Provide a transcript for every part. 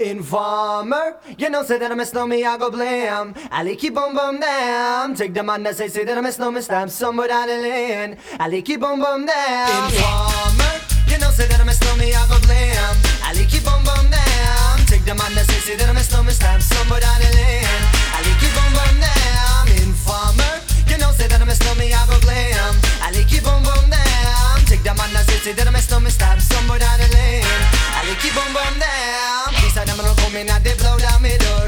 Informer, you know say that I'm a snowman, I go blam. Ali keep on bum down. Take the man that say say that I'm a snowman, stab somewhere down the lane. Ali keep on bum down. Informer, you know say that I'm a snowman, I go blam. Ali keep on bum down. Take the man that say say that I'm a snowman, stab somewhere down the lane. Don't and they blow down my door.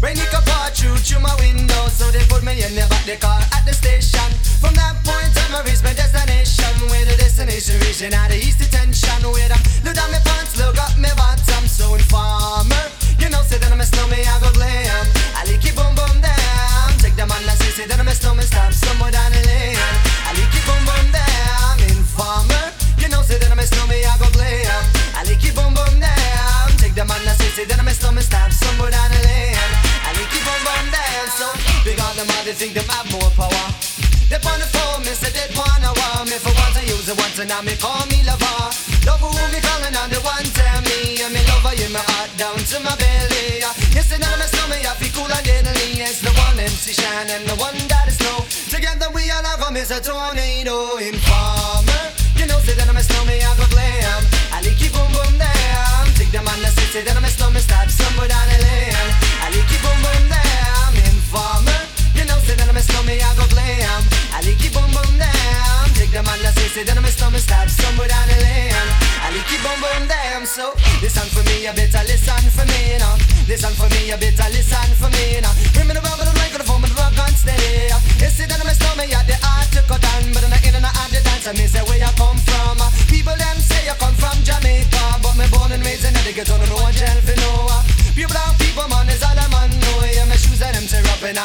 Rain it pour through through my window, so they put me in the back the car at the station. From that point on, I reach my destination. Where the destination reaching out the east detention. Where I say, that I'm a snowman, stop somewhere down the lane. I like keep boom boom down. So big on them, all they think them have more power. They on the phone, me say they wanna want me for once I use it once and now me call me lover. Love who me calling on the one tell me and me lover in my heart down to my belly. Yes, and I'm a snowman, I feel cool and deadly. It's the one MC Shan and the one that is snow. Together we all have a a tornado informer. You know, say that I'm a snowman, I go glam. Down. The the lane. I like keep boom boom. You know, I go. I like keep boom boom the man down the lane. I like keep boom boom. So listen for me, you better listen for me now. Listen for me, you better listen for me now. Bring me the the the rock on steady. The to down, but I'm not in and the. I you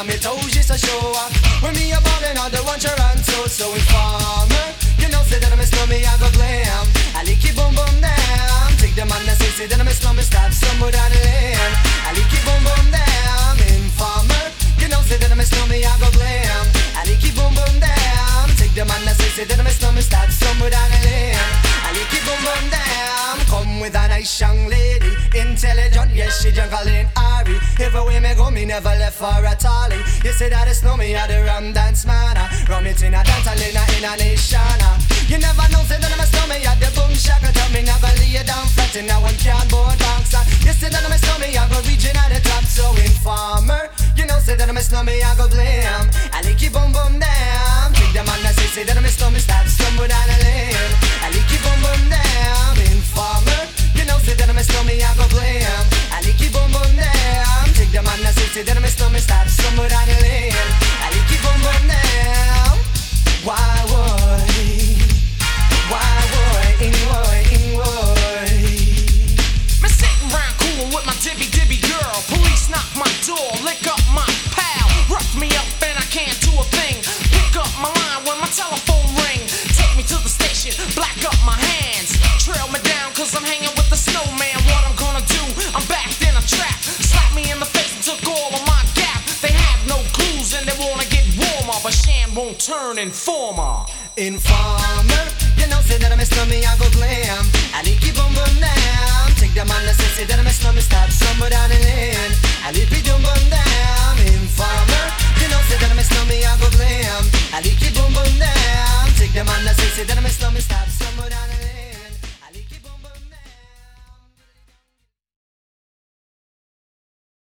and my toes just a show. When me a ballin', I don't want your Toronto, so informer. You know, say that I'm a snowman, I go glam. I like it boom boom down. Take the man that say, say that I'm a snowman, stop somewhere down the lane. I like it boom boom down. Informer. You know, say that I'm a snowman, I go glam. I like it boom boom down. Take the man that say, say that I'm a snowman, stop somewhere down the lane. I like it boom boom down. Come with a nice young lady, intelligent, yes she jungle in Ari. Everywhere me go, me never left for a tally. You say that it's no me, I the rum dance man. ah. Rum it in a dance, I in a, in a nation. ah. You never know, say that I'm a snowman, I the boom shaka. Tell me never lay you down flat in a one can board box. ah. You say that I'm a snowman, I go reaching at the top, so informer. You know, say that I'm a snowman, I go blam. I like it boom boom down. Take the man that say, say that I'm a the wrong turn informer. Informer, you know, say that I'm a slummy, I go glam. I keep on boom down. Take the man, I say, say that I'm a slummy, stop somewhere down the lane.